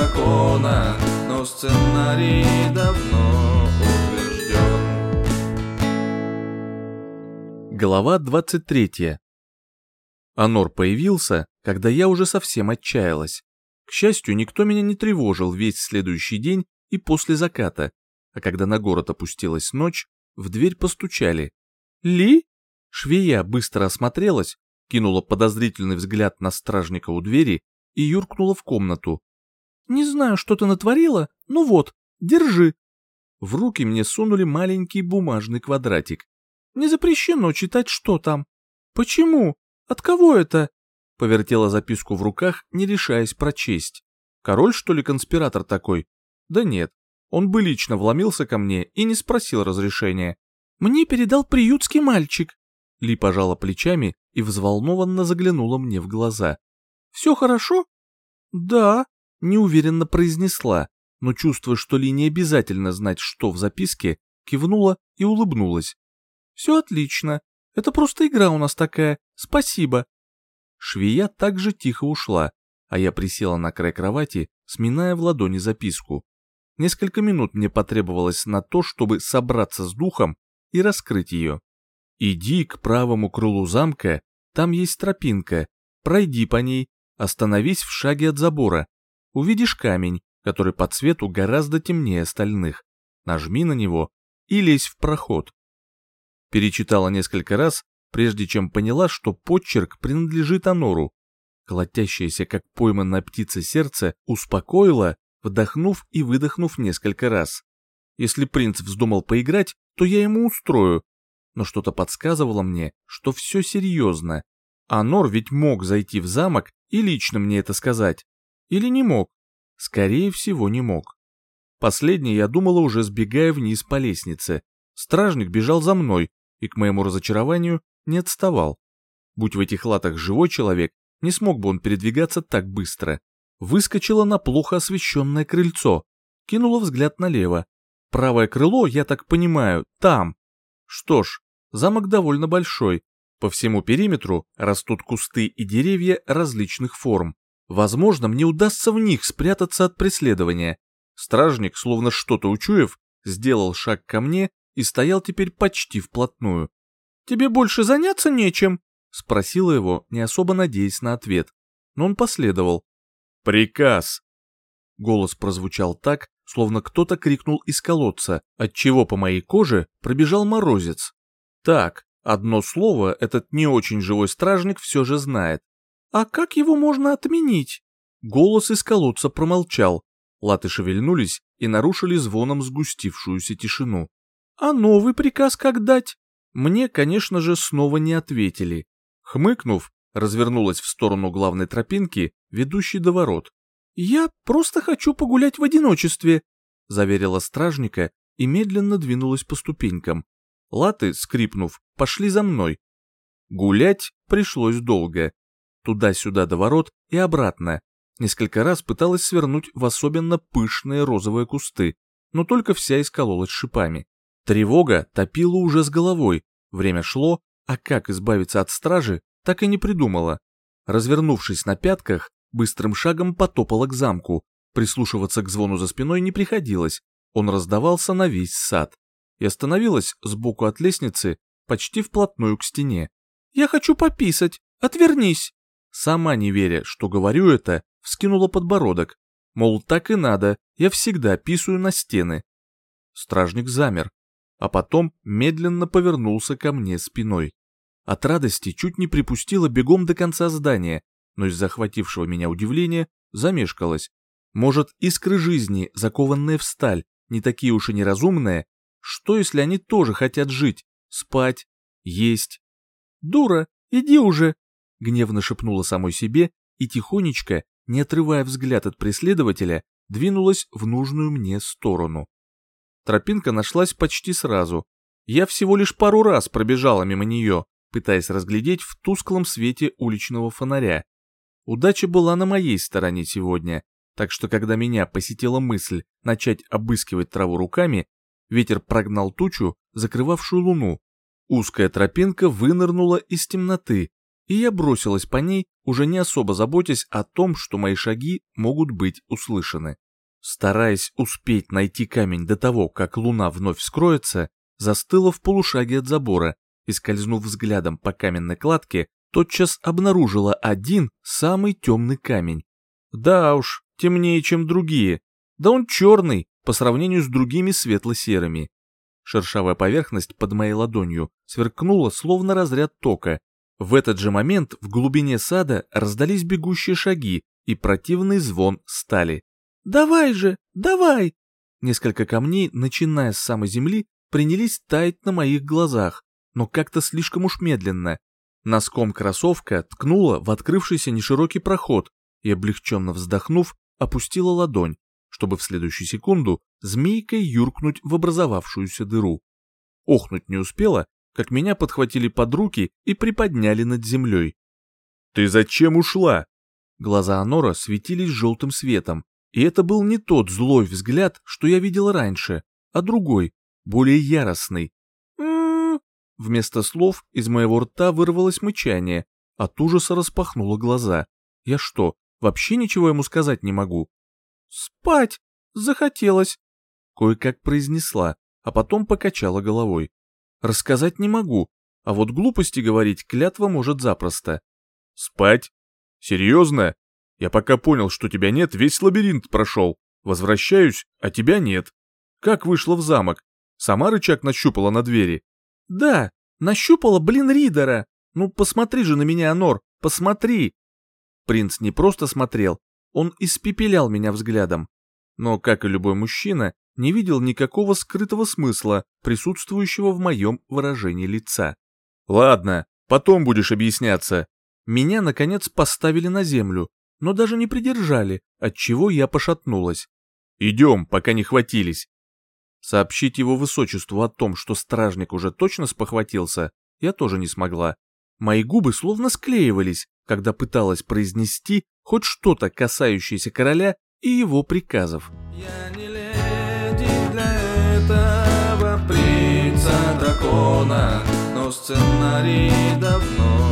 закона, но сценарий давно утвержден. Глава 23. Анор появился, когда я уже совсем отчаялась. К счастью, никто меня не тревожил весь следующий день и после заката, а когда на город опустилась ночь, в дверь постучали. «Ли?» Швея быстро осмотрелась, кинула подозрительный взгляд на стражника у двери и юркнула в комнату. «Не знаю, что ты натворила, ну вот, держи». В руки мне сунули маленький бумажный квадратик. «Не запрещено читать, что там». «Почему? От кого это?» Повертела записку в руках, не решаясь прочесть. «Король, что ли, конспиратор такой?» «Да нет, он бы лично вломился ко мне и не спросил разрешения». «Мне передал приютский мальчик». Ли пожала плечами и взволнованно заглянула мне в глаза. «Все хорошо?» «Да», — неуверенно произнесла, но чувствуя, что Ли не обязательно знать, что в записке, кивнула и улыбнулась. «Все отлично. Это просто игра у нас такая. Спасибо». Швея также тихо ушла, а я присела на край кровати, сминая в ладони записку. Несколько минут мне потребовалось на то, чтобы собраться с духом и раскрыть ее. Иди к правому крылу замка, там есть тропинка, пройди по ней, остановись в шаге от забора. Увидишь камень, который по цвету гораздо темнее остальных. Нажми на него и лезь в проход. Перечитала несколько раз, прежде чем поняла, что подчерк принадлежит Анору. Колотящееся, как пойманная птица сердце, успокоило, вдохнув и выдохнув несколько раз. Если принц вздумал поиграть, то я ему устрою, но что-то подсказывало мне, что все серьезно. Анор ведь мог зайти в замок и лично мне это сказать. Или не мог? Скорее всего, не мог. Последнее я думала, уже сбегая вниз по лестнице. Стражник бежал за мной и, к моему разочарованию, не отставал. Будь в этих латах живой человек, не смог бы он передвигаться так быстро. Выскочила на плохо освещенное крыльцо, кинула взгляд налево. Правое крыло, я так понимаю, там, что ж, замок довольно большой. По всему периметру растут кусты и деревья различных форм. Возможно, мне удастся в них спрятаться от преследования. Стражник, словно что-то учуяв, сделал шаг ко мне и стоял теперь почти вплотную. «Тебе больше заняться нечем?» — спросила его, не особо надеясь на ответ. Но он последовал. «Приказ!» Голос прозвучал так, словно кто-то крикнул из колодца, отчего по моей коже пробежал морозец. Так, одно слово этот не очень живой стражник все же знает. А как его можно отменить? Голос из колодца промолчал. Латы шевельнулись и нарушили звоном сгустившуюся тишину. А новый приказ как дать? Мне, конечно же, снова не ответили. Хмыкнув, развернулась в сторону главной тропинки, ведущей до ворот. «Я просто хочу погулять в одиночестве», — заверила стражника и медленно двинулась по ступенькам. Латы, скрипнув, пошли за мной. Гулять пришлось долго. Туда-сюда до ворот и обратно. Несколько раз пыталась свернуть в особенно пышные розовые кусты, но только вся искололась шипами. Тревога топила уже с головой. Время шло, а как избавиться от стражи, так и не придумала. Развернувшись на пятках, Быстрым шагом потопала к замку. Прислушиваться к звону за спиной не приходилось. Он раздавался на весь сад. И остановилась сбоку от лестницы, почти вплотную к стене. «Я хочу пописать! Отвернись!» Сама не веря, что говорю это, вскинула подбородок. Мол, так и надо, я всегда писаю на стены. Стражник замер, а потом медленно повернулся ко мне спиной. От радости чуть не припустила бегом до конца здания, но из захватившего меня удивления замешкалась. Может, искры жизни, закованные в сталь, не такие уж и неразумные? Что, если они тоже хотят жить, спать, есть? «Дура, иди уже!» — гневно шепнула самой себе и тихонечко, не отрывая взгляд от преследователя, двинулась в нужную мне сторону. Тропинка нашлась почти сразу. Я всего лишь пару раз пробежала мимо нее, пытаясь разглядеть в тусклом свете уличного фонаря, Удача была на моей стороне сегодня, так что когда меня посетила мысль начать обыскивать траву руками, ветер прогнал тучу, закрывавшую луну. Узкая тропинка вынырнула из темноты, и я бросилась по ней, уже не особо заботясь о том, что мои шаги могут быть услышаны. Стараясь успеть найти камень до того, как луна вновь скроется, застыла в полушаге от забора и, скользнув взглядом по каменной кладке, тотчас обнаружила один самый темный камень. Да уж, темнее, чем другие. Да он черный по сравнению с другими светло-серыми. Шершавая поверхность под моей ладонью сверкнула, словно разряд тока. В этот же момент в глубине сада раздались бегущие шаги и противный звон стали. «Давай же, давай!» Несколько камней, начиная с самой земли, принялись таять на моих глазах, но как-то слишком уж медленно. Носком кроссовка ткнула в открывшийся неширокий проход и, облегченно вздохнув, опустила ладонь, чтобы в следующую секунду змейкой юркнуть в образовавшуюся дыру. Охнуть не успела, как меня подхватили под руки и приподняли над землей. «Ты зачем ушла?» Глаза Анора светились желтым светом, и это был не тот злой взгляд, что я видел раньше, а другой, более яростный, Вместо слов из моего рта вырвалось мычание. От ужаса распахнуло глаза. Я что, вообще ничего ему сказать не могу? «Спать! Захотелось!» Кое-как произнесла, а потом покачала головой. «Рассказать не могу, а вот глупости говорить клятва может запросто». «Спать? Серьезно? Я пока понял, что тебя нет, весь лабиринт прошел. Возвращаюсь, а тебя нет. Как вышла в замок? Сама рычаг нащупала на двери?» Да, нащупала, блин, Ридера. Ну посмотри же на меня, Анор, посмотри. Принц не просто смотрел, он испепелял меня взглядом. Но, как и любой мужчина, не видел никакого скрытого смысла, присутствующего в моем выражении лица. «Ладно, потом будешь объясняться». Меня, наконец, поставили на землю, но даже не придержали, отчего я пошатнулась. «Идем, пока не хватились». Сообщить его высочеству о том, что стражник уже точно спохватился, я тоже не смогла. Мои губы словно склеивались, когда пыталась произнести хоть что-то, касающееся короля и его приказов. Я не леди для этого принца дракона, но сценарий давно